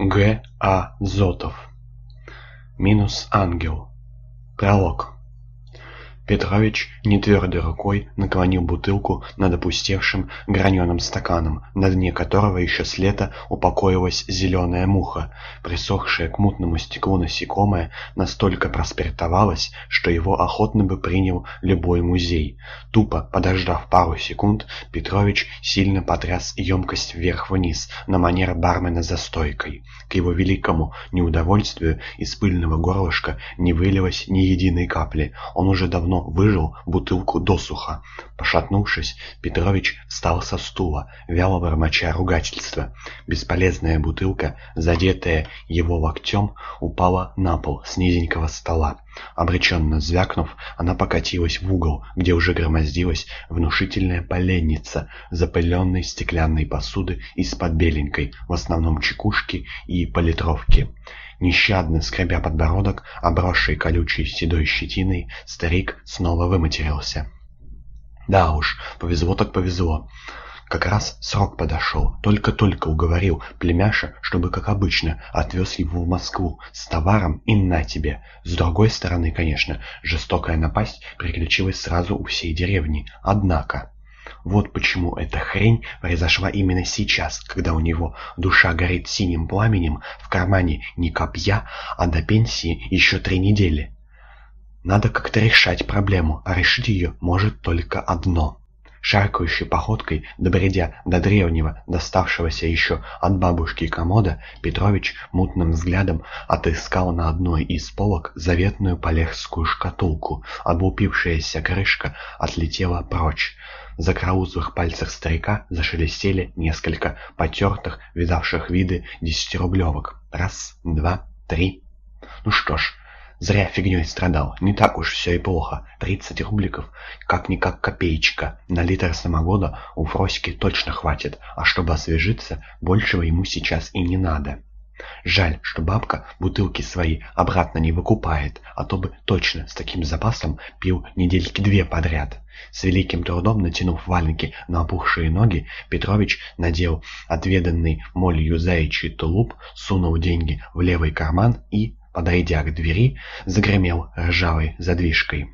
Г. А. Зотов. Минус ангел. Пролог. Петрович нетвердой рукой наклонил бутылку над опустевшим граненым стаканом, на дне которого еще с лета упокоилась зеленая муха. Присохшая к мутному стеклу насекомое настолько проспиртовалось, что его охотно бы принял любой музей. Тупо подождав пару секунд, Петрович сильно потряс емкость вверх-вниз, на манер бармена за стойкой. К его великому неудовольствию из пыльного горлышка не вылилось ни единой капли. Он уже давно выжил бутылку досуха. Пошатнувшись, Петрович встал со стула, вяло бормоча ругательства. Бесполезная бутылка, задетая его локтем, упала на пол с низенького стола. Обреченно звякнув, она покатилась в угол, где уже громоздилась внушительная поленница запыленной стеклянной посуды из-под беленькой, в основном чекушки и политровки. Нещадно скребя подбородок, обросший колючей седой щетиной, старик снова выматерился. Да уж, повезло так повезло. Как раз срок подошел. Только-только уговорил племяша, чтобы, как обычно, отвез его в Москву с товаром и на тебе. С другой стороны, конечно, жестокая напасть приключилась сразу у всей деревни. Однако... Вот почему эта хрень произошла именно сейчас, когда у него душа горит синим пламенем, в кармане не копья, а до пенсии еще три недели. Надо как-то решать проблему, а решить ее может только одно. Шаркающей походкой, добредя до древнего, доставшегося еще от бабушки комода, Петрович мутным взглядом отыскал на одной из полок заветную полехскую шкатулку. Облупившаяся крышка отлетела прочь. В закроузлых пальцах старика зашелестели несколько потертых, видавших виды десятирублевок. Раз, два, три. Ну что ж, зря фигней страдал. Не так уж все и плохо. Тридцать рубликов, как-никак копеечка. На литр самогода у Фроськи точно хватит, а чтобы освежиться, большего ему сейчас и не надо. Жаль, что бабка бутылки свои обратно не выкупает, а то бы точно с таким запасом пил недельки две подряд. С великим трудом натянув валенки на опухшие ноги, Петрович надел отведанный молью заячий тулуп, сунул деньги в левый карман и, подойдя к двери, загремел ржавой задвижкой.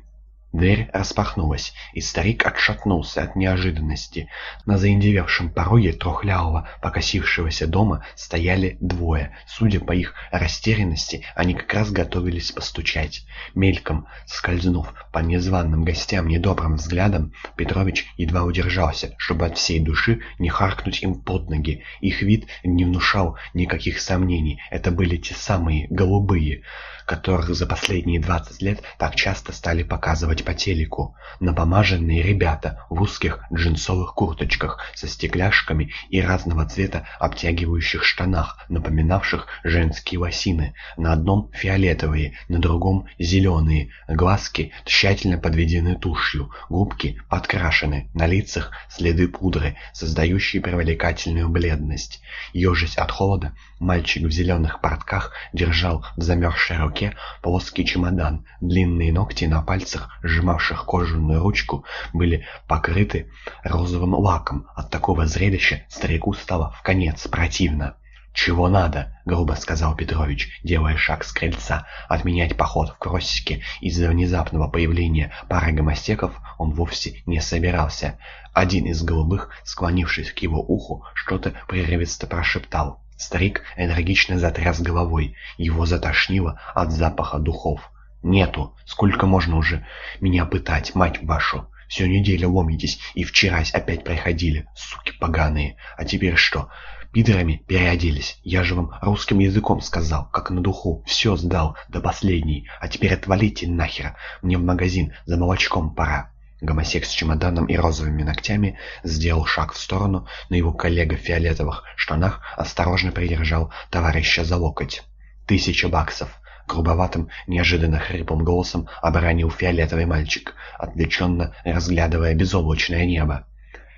Дверь распахнулась, и старик отшатнулся от неожиданности. На заиндевевшем пороге трухлявого, покосившегося дома стояли двое. Судя по их растерянности, они как раз готовились постучать. Мельком, скользнув по незваным гостям недобрым взглядом, Петрович едва удержался, чтобы от всей души не харкнуть им под ноги. Их вид не внушал никаких сомнений. Это были те самые голубые, которых за последние двадцать лет так часто стали показывать по телеку. Напомаженные ребята в узких джинсовых курточках со стекляшками и разного цвета обтягивающих штанах, напоминавших женские лосины. На одном фиолетовые, на другом зеленые. Глазки тщательно подведены тушью, губки подкрашены, на лицах следы пудры, создающие привлекательную бледность. Ежась от холода, мальчик в зеленых портках держал в замерзшей руке плоский чемодан. Длинные ногти на пальцах сжимавших кожаную ручку, были покрыты розовым лаком. От такого зрелища старику стало в конец противно. «Чего надо?» — грубо сказал Петрович, делая шаг с крыльца. Отменять поход в Кроссике из-за внезапного появления пары гомостеков он вовсе не собирался. Один из голубых, склонившись к его уху, что-то прерывисто прошептал. Старик энергично затряс головой. Его затошнило от запаха духов. «Нету. Сколько можно уже меня пытать, мать вашу? Всю неделю ломитесь и вчерась опять приходили, суки поганые. А теперь что, пидорами переоделись? Я же вам русским языком сказал, как на духу. Все сдал до последней. А теперь отвалите нахер. Мне в магазин за молочком пора». Гомосек с чемоданом и розовыми ногтями сделал шаг в сторону, но его коллега в фиолетовых штанах осторожно придержал товарища за локоть. «Тысяча баксов!» Грубоватым, неожиданно хриплым голосом оборонил фиолетовый мальчик, отвлеченно разглядывая безоблачное небо.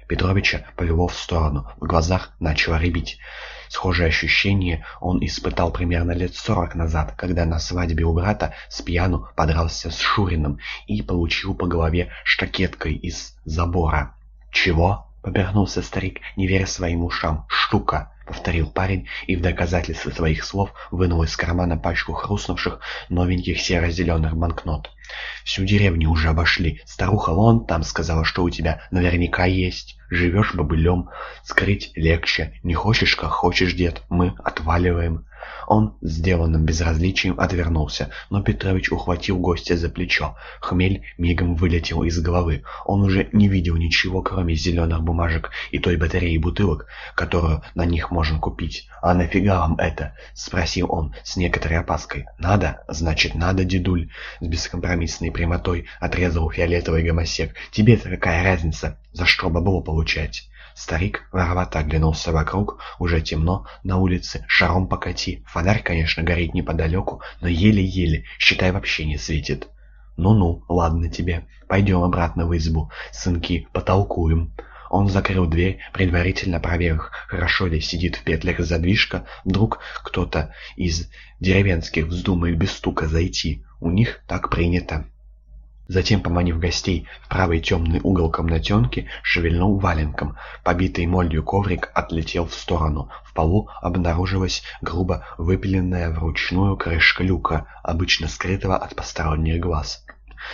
Петровича повело в сторону, в глазах начало рябить. Схожее ощущение он испытал примерно лет сорок назад, когда на свадьбе у брата с пьяну подрался с Шуриным и получил по голове штакеткой из забора. «Чего?» — повернулся старик, не веря своим ушам. «Штука! Повторил парень и в доказательство своих слов вынул из кармана пачку хрустнувших новеньких серо-зеленых банкнот. «Всю деревню уже обошли. Старуха вон там сказала, что у тебя наверняка есть. Живешь бобылем, скрыть легче. Не хочешь, как хочешь, дед, мы отваливаем». Он, сделанным безразличием, отвернулся, но Петрович ухватил гостя за плечо. Хмель мигом вылетел из головы. Он уже не видел ничего, кроме зеленых бумажек и той батареи бутылок, которую на них можно купить. «А нафига вам это?» — спросил он с некоторой опаской. «Надо? Значит, надо, дедуль!» С бескомпромиссной прямотой отрезал фиолетовый гомосек. «Тебе-то какая разница, за что бабло получать?» Старик воровато оглянулся вокруг, уже темно, на улице, шаром покати. Фонарь, конечно, горит неподалеку, но еле-еле, считай, вообще не светит. «Ну-ну, ладно тебе. Пойдем обратно в избу, сынки, потолкуем». Он закрыл дверь, предварительно проверив, хорошо ли сидит в петлях задвижка. Вдруг кто-то из деревенских вздумает без стука зайти. У них так принято. Затем, поманив гостей в правый темный угол комнатенки, шевельнул валенком. Побитый молью коврик отлетел в сторону. В полу обнаружилась грубо выпиленная вручную крышка люка, обычно скрытого от посторонних глаз.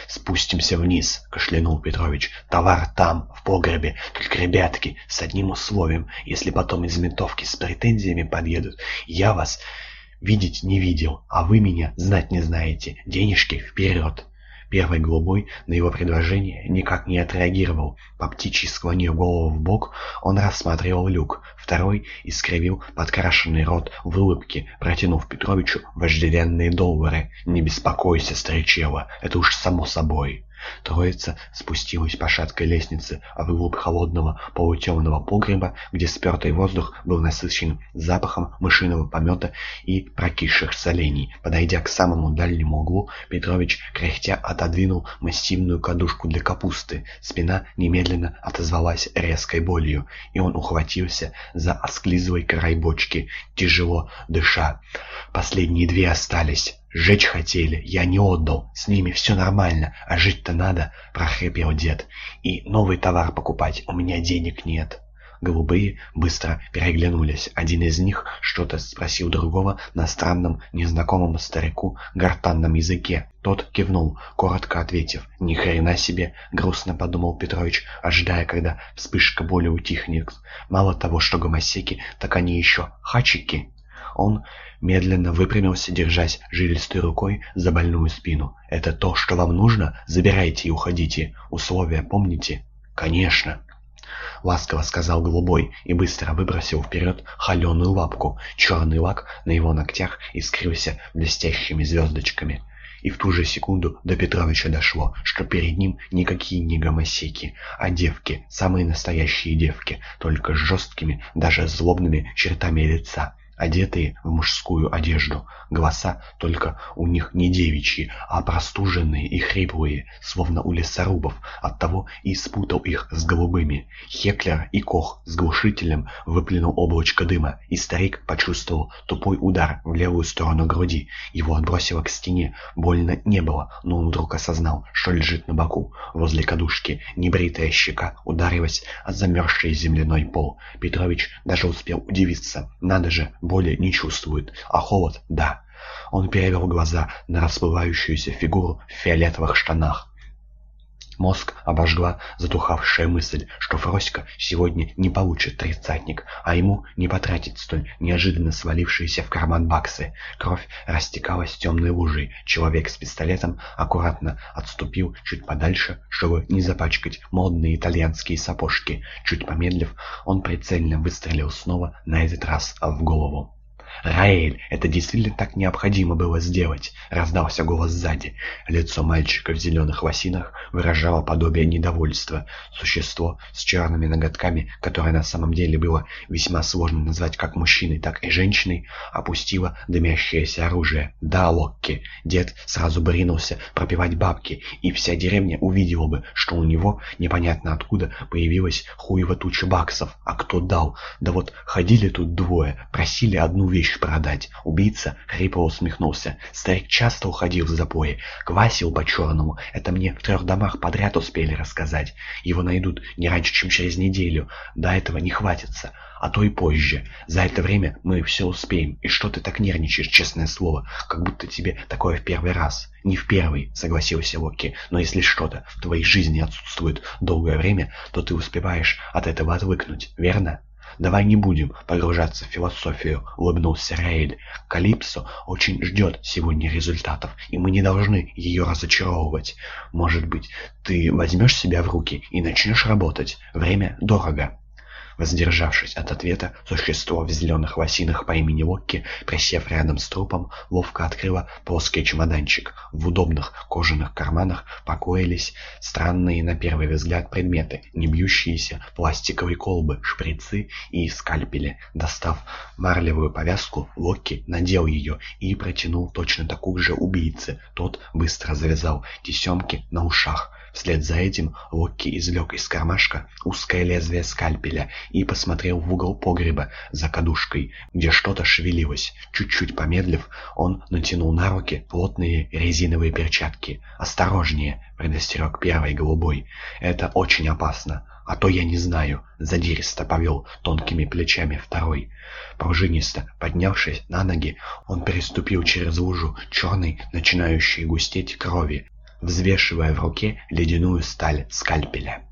«Спустимся вниз», — кашлянул Петрович. «Товар там, в погребе. Только, ребятки, с одним условием. Если потом из ментовки с претензиями подъедут, я вас видеть не видел, а вы меня знать не знаете. Денежки вперед!» Первый голубой на его предложение никак не отреагировал. По птичьи склонив голову в бок, он рассматривал люк. Второй искривил подкрашенный рот в улыбке, протянув Петровичу вожделенные доллары. «Не беспокойся, старичева, это уж само собой». Троица спустилась по шаткой лестнице вглубь холодного полутемного погреба, где спертый воздух был насыщен запахом мышиного помета и прокисших солений. Подойдя к самому дальнему углу, Петрович, кряхтя, отодвинул массивную кадушку для капусты. Спина немедленно отозвалась резкой болью, и он ухватился за осклизлый край бочки, тяжело дыша. Последние две остались. «Жечь хотели, я не отдал, с ними все нормально, а жить-то надо», — прохрипел дед. «И новый товар покупать, у меня денег нет». Голубые быстро переглянулись. Один из них что-то спросил другого на странном, незнакомом старику гортанном языке. Тот кивнул, коротко ответив. «Ни хрена себе!» — грустно подумал Петрович, ожидая, когда вспышка боли утихнет. «Мало того, что гомосеки, так они еще хачики!» Он медленно выпрямился, держась жилистой рукой за больную спину. «Это то, что вам нужно? Забирайте и уходите. Условия помните?» «Конечно!» Ласково сказал Голубой и быстро выбросил вперед холеную лапку. Черный лак на его ногтях искрился блестящими звездочками. И в ту же секунду до Петровича дошло, что перед ним никакие не гомосеки, а девки, самые настоящие девки, только с жесткими, даже злобными чертами лица одетые в мужскую одежду. Голоса только у них не девичьи, а простуженные и хриплые, словно у лесорубов, оттого и спутал их с голубыми. Хеклер и Кох с глушителем выплюнул облачко дыма, и старик почувствовал тупой удар в левую сторону груди. Его отбросило к стене. Больно не было, но он вдруг осознал, что лежит на боку, возле кадушки. Небритая щека ударилась о замерзший земляной пол. Петрович даже успел удивиться. Надо же, боли не чувствует, а холод — да. Он перевел глаза на расплывающуюся фигуру в фиолетовых штанах. Мозг обожгла затухавшая мысль, что Фроська сегодня не получит тридцатник, а ему не потратить столь неожиданно свалившиеся в карман баксы. Кровь растекалась темной лужей. Человек с пистолетом аккуратно отступил чуть подальше, чтобы не запачкать модные итальянские сапожки. Чуть помедлив, он прицельно выстрелил снова, на этот раз в голову. «Раэль, это действительно так необходимо было сделать!» — раздался голос сзади. Лицо мальчика в зеленых лосинах выражало подобие недовольства. Существо с черными ноготками, которое на самом деле было весьма сложно назвать как мужчиной, так и женщиной, опустило дымящееся оружие. «Да, Локки!» Дед сразу бы ринулся пропивать бабки, и вся деревня увидела бы, что у него непонятно откуда появилась хуева туча баксов. А кто дал? Да вот ходили тут двое, просили одну вещь, вещь продать. Убийца хрипло усмехнулся. Старик часто уходил в запои, квасил по-черному. Это мне в трех домах подряд успели рассказать. Его найдут не раньше, чем через неделю. До этого не хватится а то и позже. За это время мы все успеем. И что ты так нервничаешь, честное слово, как будто тебе такое в первый раз. Не в первый, согласился Локи, но если что-то в твоей жизни отсутствует долгое время, то ты успеваешь от этого отвыкнуть, верно? «Давай не будем погружаться в философию», — улыбнулся Рейд. «Калипсо очень ждет сегодня результатов, и мы не должны ее разочаровывать. Может быть, ты возьмешь себя в руки и начнешь работать? Время дорого». Воздержавшись от ответа, существо в зеленых лосинах по имени Локки, присев рядом с трупом, ловко открыло плоский чемоданчик. В удобных кожаных карманах покоились странные на первый взгляд предметы, не бьющиеся пластиковые колбы, шприцы и скальпели. Достав марлевую повязку, Локки надел ее и протянул точно такую же убийце. Тот быстро завязал тесемки на ушах. Вслед за этим Локки извлек из кармашка узкое лезвие скальпеля и посмотрел в угол погреба за кадушкой, где что-то шевелилось. Чуть-чуть помедлив, он натянул на руки плотные резиновые перчатки. «Осторожнее!» — предостерег первый голубой. «Это очень опасно. А то я не знаю», — задиристо повел тонкими плечами второй. Пружинисто поднявшись на ноги, он переступил через лужу черной, начинающей густеть крови, взвешивая в руке ледяную сталь скальпеля.